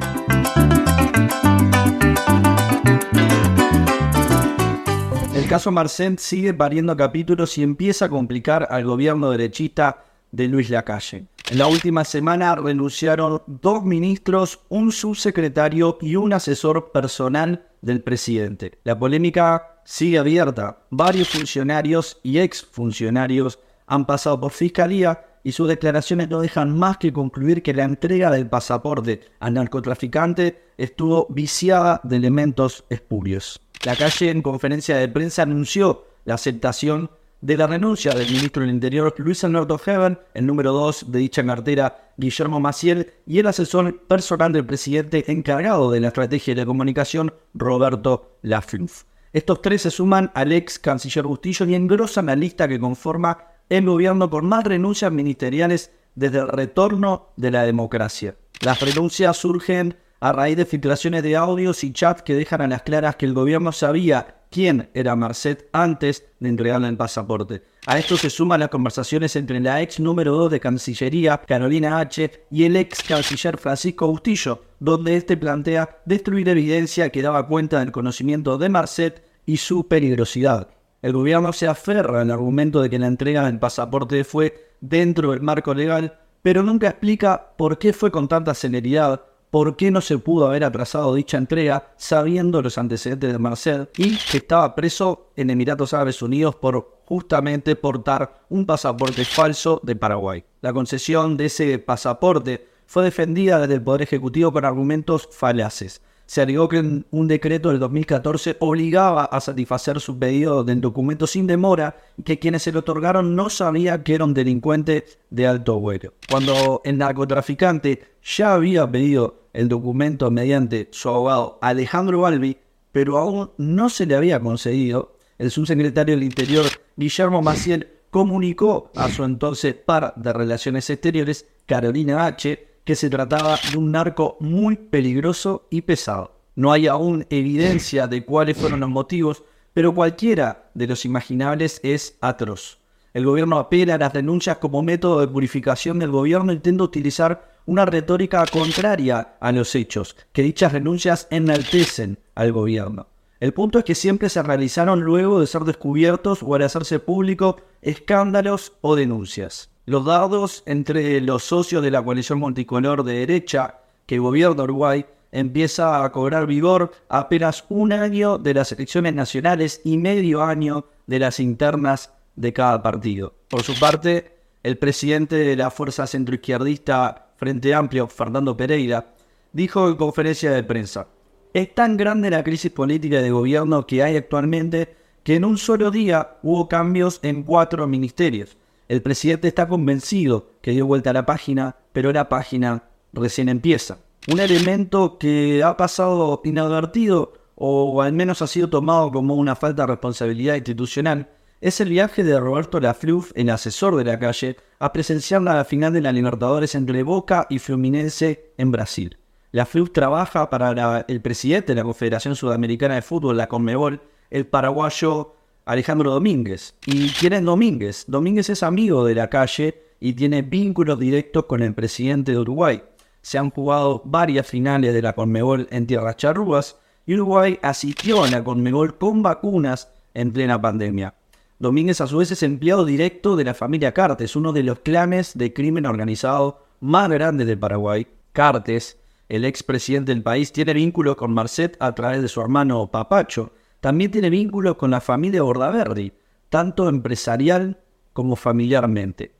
El caso Marcent sigue pariendo capítulos y empieza a complicar al gobierno derechista de Luis Lacalle. En la última semana renunciaron dos ministros, un subsecretario y un asesor personal del presidente. La polémica sigue abierta. Varios funcionarios y exfuncionarios han pasado por fiscalía y sus declaraciones no dejan más que concluir que la entrega del pasaporte al narcotraficante estuvo viciada de elementos espurios. La calle en conferencia de prensa anunció la aceptación de la renuncia del ministro del Interior Luis Alberto Heaven, el número 2 de dicha cartera Guillermo Maciel y el asesor personal del presidente encargado de la estrategia de comunicación Roberto Lafluf. Estos tres se suman al ex canciller Bustillo y engrosan la lista que conforma el gobierno con más renuncias ministeriales desde el retorno de la democracia. Las renuncias surgen a raíz de filtraciones de audios y chats que dejan a las claras que el gobierno sabía quién era Marcet antes de entregarle el pasaporte. A esto se suman las conversaciones entre la ex número 2 de Cancillería, Carolina H., y el ex canciller Francisco Bustillo, donde este plantea destruir evidencia que daba cuenta del conocimiento de Marcet y su peligrosidad. El gobierno se aferra al argumento de que la entrega del pasaporte fue dentro del marco legal, pero nunca explica por qué fue con tanta celeridad por qué no se pudo haber atrasado dicha entrega sabiendo los antecedentes de Marcel y que estaba preso en Emiratos Árabes Unidos por justamente portar un pasaporte falso de Paraguay. La concesión de ese pasaporte fue defendida desde el Poder Ejecutivo con argumentos falaces se alegó que un decreto del 2014 obligaba a satisfacer su pedido del documento sin demora que quienes se lo otorgaron no sabían que era un delincuente de alto vuelo. Cuando el narcotraficante ya había pedido el documento mediante su abogado Alejandro Balbi, pero aún no se le había concedido, el subsecretario del Interior Guillermo Maciel comunicó a su entonces par de Relaciones Exteriores, Carolina H., que se trataba de un narco muy peligroso y pesado. No hay aún evidencia de cuáles fueron los motivos, pero cualquiera de los imaginables es atroz. El gobierno apela a las denuncias como método de purificación del gobierno intenta utilizar una retórica contraria a los hechos, que dichas denuncias enaltecen al gobierno. El punto es que siempre se realizaron luego de ser descubiertos o al hacerse público escándalos o denuncias. Los dados entre los socios de la coalición multicolor de derecha que gobierna Uruguay empieza a cobrar vigor apenas un año de las elecciones nacionales y medio año de las internas de cada partido. Por su parte, el presidente de la fuerza centroizquierdista Frente Amplio, Fernando Pereira, dijo en conferencia de prensa, es tan grande la crisis política de gobierno que hay actualmente que en un solo día hubo cambios en cuatro ministerios el presidente está convencido que dio vuelta a la página, pero la página recién empieza. Un elemento que ha pasado inadvertido o al menos ha sido tomado como una falta de responsabilidad institucional es el viaje de Roberto Lafluf, el asesor de la calle, a presenciar la final de la Libertadores entre Boca y Fluminense en Brasil. Lafluf trabaja para el presidente de la Confederación Sudamericana de Fútbol, la Conmebol, el paraguayo Alejandro Domínguez. ¿Y quién es Domínguez? Domínguez es amigo de la calle y tiene vínculos directos con el presidente de Uruguay. Se han jugado varias finales de la Conmebol en tierras charrúas y Uruguay asistió a la Conmebol con vacunas en plena pandemia. Domínguez a su vez es empleado directo de la familia Cartes, uno de los clanes de crimen organizado más grandes del Paraguay. Cartes, el expresidente del país, tiene vínculos con Marcet a través de su hermano Papacho, también tiene vínculos con la familia Bordaberry, tanto empresarial como familiarmente.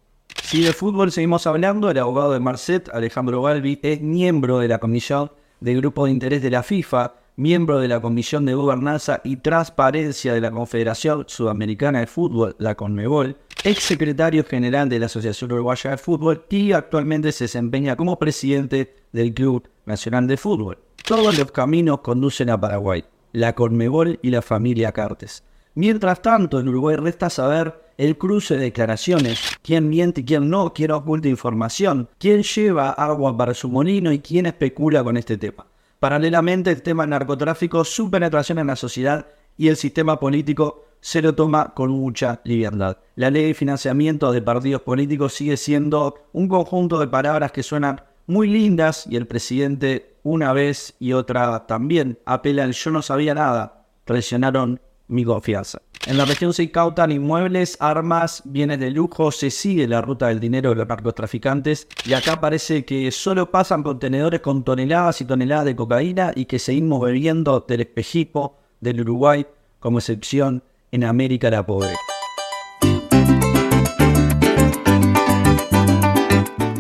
Si de fútbol seguimos hablando, el abogado de Marcet, Alejandro Balbi, es miembro de la Comisión de Grupo de Interés de la FIFA, miembro de la Comisión de Gobernanza y Transparencia de la Confederación Sudamericana de Fútbol, la CONMEBOL, ex secretario general de la Asociación Uruguaya de Fútbol y actualmente se desempeña como presidente del Club Nacional de Fútbol. Todos los caminos conducen a Paraguay, la Conmebol y la familia Cartes. Mientras tanto, en Uruguay resta saber el cruce de declaraciones, quién miente y quién no, quién oculta información, quién lleva agua para su molino y quién especula con este tema. Paralelamente, el tema narcotráfico, su penetración en la sociedad y el sistema político se lo toma con mucha libertad. La ley de financiamiento de partidos políticos sigue siendo un conjunto de palabras que suenan muy lindas y el presidente una vez y otra también apela al yo no sabía nada, traicionaron mi confianza. En la región se incautan inmuebles, armas, bienes de lujo, se sigue la ruta del dinero de los narcotraficantes y acá parece que solo pasan contenedores con toneladas y toneladas de cocaína y que seguimos bebiendo del espejismo del Uruguay como excepción en América la Pobre.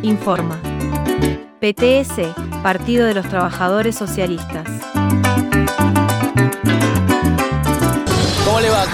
Informa. PTS, Partido de los Trabajadores Socialistas.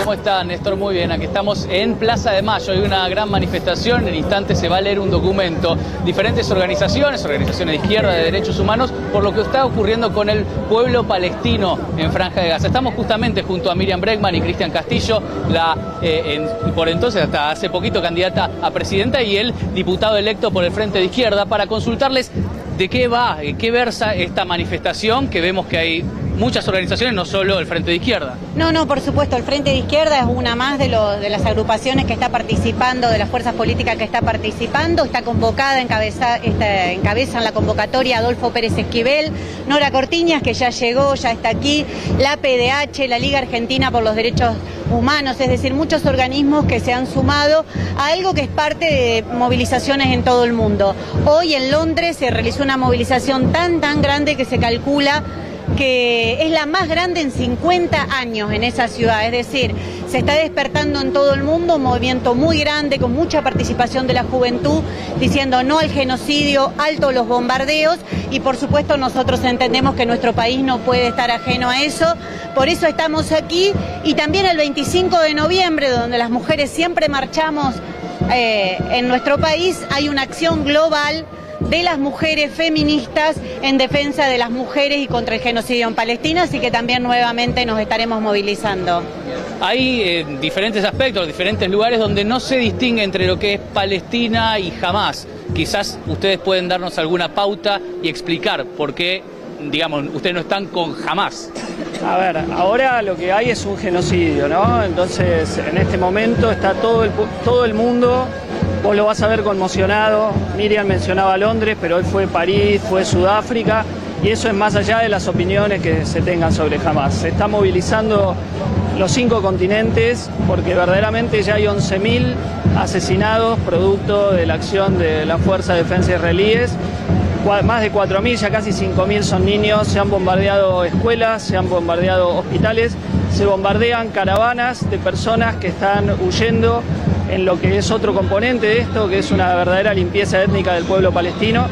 ¿Cómo está, Néstor? Muy bien, aquí estamos en Plaza de Mayo. Hay una gran manifestación. En instantes se va a leer un documento. Diferentes organizaciones, organizaciones de izquierda, de derechos humanos, por lo que está ocurriendo con el pueblo palestino en Franja de Gaza. Estamos justamente junto a Miriam Bregman y Cristian Castillo, la eh, por entonces, hasta hace poquito, candidata a presidenta y el diputado electo por el Frente de Izquierda, para consultarles de qué va, qué versa esta manifestación, que vemos que hay muchas organizaciones, no solo el Frente de Izquierda. No, no, por supuesto, el Frente de Izquierda es una más de, de las agrupaciones que está participando, de las fuerzas políticas que está participando, está convocada, encabeza, está, encabezan la convocatoria Adolfo Pérez Esquivel, Nora Cortiñas, que ya llegó, ya está aquí, la PDH, la Liga Argentina por los Derechos Humanos, es decir, muchos organismos que se han sumado a algo que es parte de movilizaciones en todo el mundo. Hoy en Londres se realizó una movilización tan, tan grande que se calcula que es la más grande en 50 años en esa ciudad, es decir, se está despertando en todo el mundo un movimiento muy grande con mucha participación de la juventud diciendo no al genocidio, alto los bombardeos. Y por supuesto nosotros entendemos que nuestro país no puede estar ajeno a eso, por eso estamos aquí. Y también el 25 de noviembre donde las mujeres siempre marchamos eh, en nuestro país hay una acción global de las mujeres feministas en defensa de las mujeres y contra el genocidio en Palestina, así que también nuevamente nos estaremos movilizando. Hay eh, diferentes aspectos, diferentes lugares donde no se distingue entre lo que es Palestina y Hamas. Quizás ustedes pueden darnos alguna pauta y explicar por qué, digamos, ustedes no están con Hamas. A ver, ahora lo que hay es un genocidio, ¿no? Entonces, en este momento está todo el, todo el mundo Vos lo vas a ver conmocionado. Miriam mencionaba Londres, pero hoy fue París, fue Sudáfrica, y eso es más allá de las opiniones que se tengan sobre Hamas. Se está movilizando los cinco continentes porque verdaderamente ya hay 11.000 asesinados producto de la acción de la Fuerza de Defensa israelíes. Más de 4.000, ya casi 5.000 son niños, se han bombardeado escuelas, se han bombardeado hospitales, se bombardean caravanas de personas que están huyendo en lo que es otro componente de esto, que es una verdadera limpieza étnica del pueblo palestino.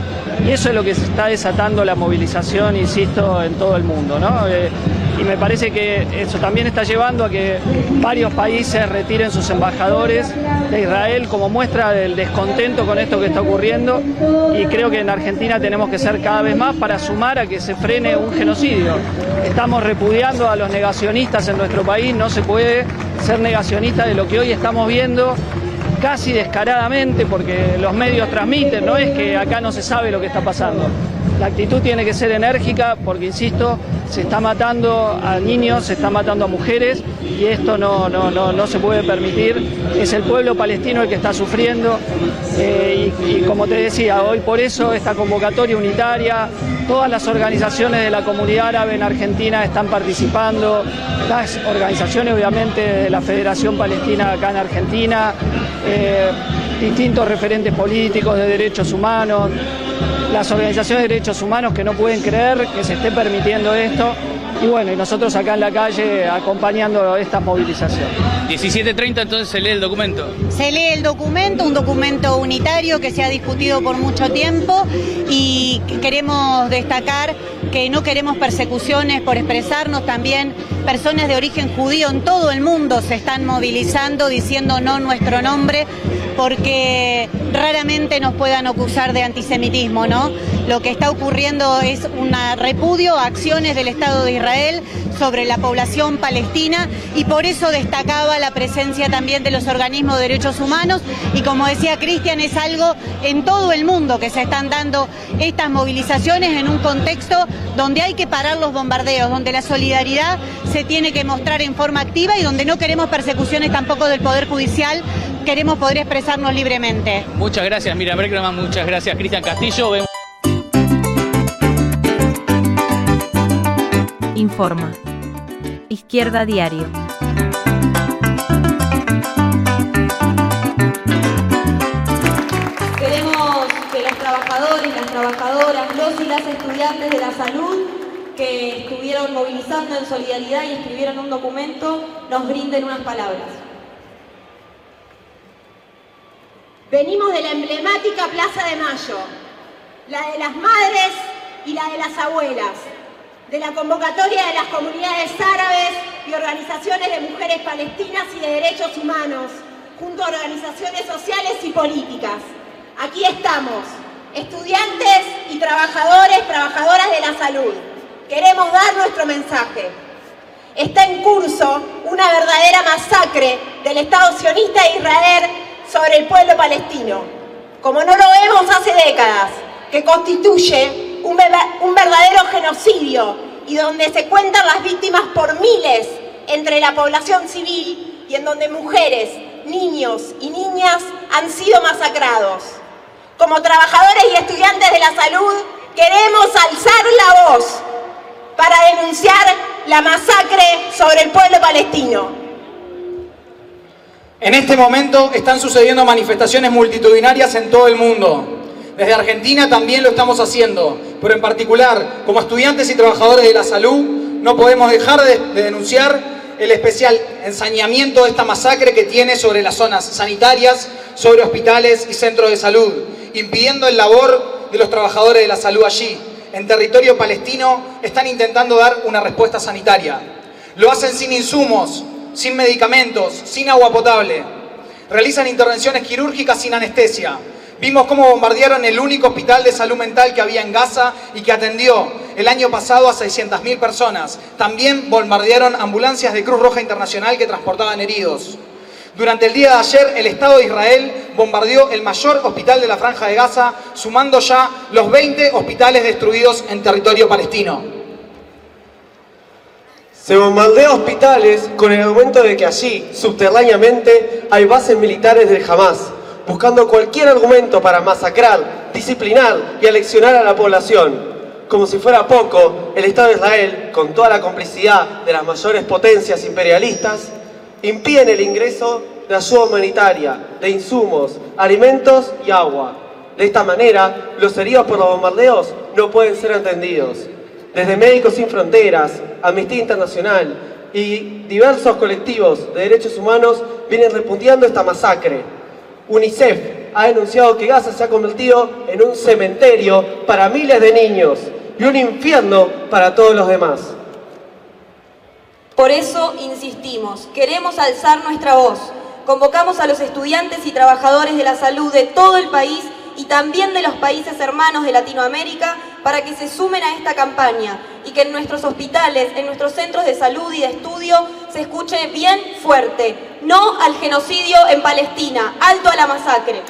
Y eso es lo que se está desatando la movilización, insisto, en todo el mundo. ¿no? Eh, y me parece que eso también está llevando a que varios países retiren sus embajadores de Israel como muestra del descontento con esto que está ocurriendo y creo que en Argentina tenemos que ser cada vez más para sumar a que se frene un genocidio. Estamos repudiando a los negacionistas en nuestro país, no se puede ser negacionista de lo que hoy estamos viendo casi descaradamente porque los medios transmiten, no es que acá no se sabe lo que está pasando. La actitud tiene que ser enérgica porque, insisto, se está matando a niños, se está matando a mujeres y esto no, no, no, se puede permitir. Es el pueblo palestino el que está sufriendo eh, y, como te decía, hoy por eso esta convocatoria unitaria, todas las organizaciones de la comunidad árabe en Argentina están participando, las organizaciones obviamente de la Federación Palestina acá en Argentina, eh, distintos referentes políticos de derechos humanos, las organizaciones de derechos humanos que no pueden creer que se esté permitiendo esto. Y bueno, y nosotros acá en la calle acompañando esta movilización. 17.30 entonces se lee el documento. Se lee el documento, un documento unitario que se ha discutido por mucho tiempo y queremos destacar que no queremos persecuciones por expresarnos, también personas de origen judío en todo el mundo se están movilizando diciendo no nuestro nombre porque raramente nos puedan acusar de antisemitismo, ¿no? Lo que está ocurriendo es un repudio a acciones del Estado de Israel sobre la población palestina y por eso destacaba la presencia también de los organismos de derechos humanos y como decía Cristian es algo en todo el mundo que se están dando estas movilizaciones en un contexto donde hay que parar los bombardeos, donde la solidaridad se tiene que mostrar en forma activa y donde no queremos persecuciones tampoco del Poder Judicial, queremos poder expresarnos libremente. Muchas gracias, Miriam Breckerman, muchas gracias, Cristian Castillo. Informa. Izquierda Diario. Queremos que los trabajadores, las trabajadoras, los y las estudiantes de la salud que estuvieron movilizando en solidaridad y escribieron un documento nos brinden unas palabras. Venimos de la emblemática Plaza de Mayo, la de las madres y la de las abuelas, de la convocatoria de las comunidades árabes y organizaciones de mujeres palestinas y de derechos humanos, junto a organizaciones sociales y políticas. Aquí estamos, estudiantes y trabajadores, trabajadoras de la salud. Queremos dar nuestro mensaje. Está en curso una verdadera masacre del Estado sionista de Israel sobre el pueblo palestino, como no lo vemos hace décadas, que constituye un, verdadero genocidio y donde se cuentan las víctimas por miles entre la población civil y en donde mujeres, niños y niñas han sido masacrados. Como trabajadores y estudiantes de la salud, queremos alzar la voz para denunciar la masacre sobre el pueblo palestino. En este momento están sucediendo manifestaciones multitudinarias en todo el mundo. Desde Argentina también lo estamos haciendo, pero en particular, como estudiantes y trabajadores de la salud, no podemos dejar de, denunciar el especial ensañamiento de esta masacre que tiene sobre las zonas sanitarias, sobre hospitales y centros de salud, impidiendo el labor de los trabajadores de la salud allí. En territorio palestino están intentando dar una respuesta sanitaria. Lo hacen sin insumos, sin medicamentos, sin agua potable. Realizan intervenciones quirúrgicas sin anestesia Vimos cómo bombardearon el único hospital de salud mental que había en Gaza y que atendió el año pasado a 600.000 personas. También bombardearon ambulancias de Cruz Roja Internacional que transportaban heridos. Durante el día de ayer, el Estado de Israel bombardeó el mayor hospital de la Franja de Gaza, sumando ya los 20 hospitales destruidos en territorio palestino. Se bombardea hospitales con el argumento de que allí, subterráneamente, hay bases militares del Hamas buscando cualquier argumento para masacrar, disciplinar y aleccionar a la población. Como si fuera poco, el Estado de Israel, con toda la complicidad de las mayores potencias imperialistas, impide el ingreso de ayuda humanitaria, de insumos, alimentos y agua. De esta manera, los heridos por los bombardeos no pueden ser atendidos. Desde Médicos Sin Fronteras, Amnistía Internacional y diversos colectivos de derechos humanos vienen repudiando esta masacre, UNICEF ha denunciado que Gaza se ha convertido en un cementerio para miles de niños y un infierno para todos los demás. Por eso insistimos, queremos alzar nuestra voz. Convocamos a los estudiantes y trabajadores de la salud de todo el país y también de los países hermanos de Latinoamérica para que se sumen a esta campaña y que en nuestros hospitales, en nuestros centros de salud y de estudio se escuche bien fuerte. No al genocidio en Palestina, alto a la masacre.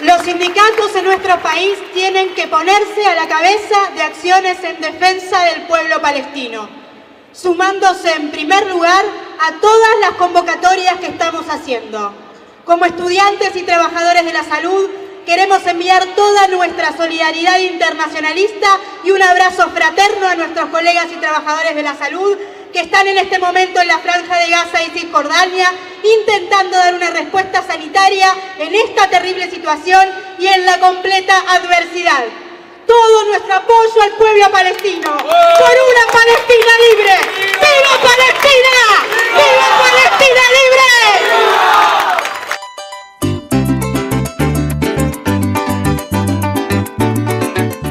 Los sindicatos en nuestro país tienen que ponerse a la cabeza de acciones en defensa del pueblo palestino, sumándose en primer lugar a todas las convocatorias que estamos haciendo. Como estudiantes y trabajadores de la salud, queremos enviar toda nuestra solidaridad internacionalista y un abrazo fraterno a nuestros colegas y trabajadores de la salud que están en este momento en la franja de Gaza y Cisjordania intentando dar una respuesta sanitaria en esta terrible situación y en la completa adversidad todo nuestro apoyo al pueblo palestino, por una Palestina libre. ¡Viva Palestina! ¡Viva Palestina libre!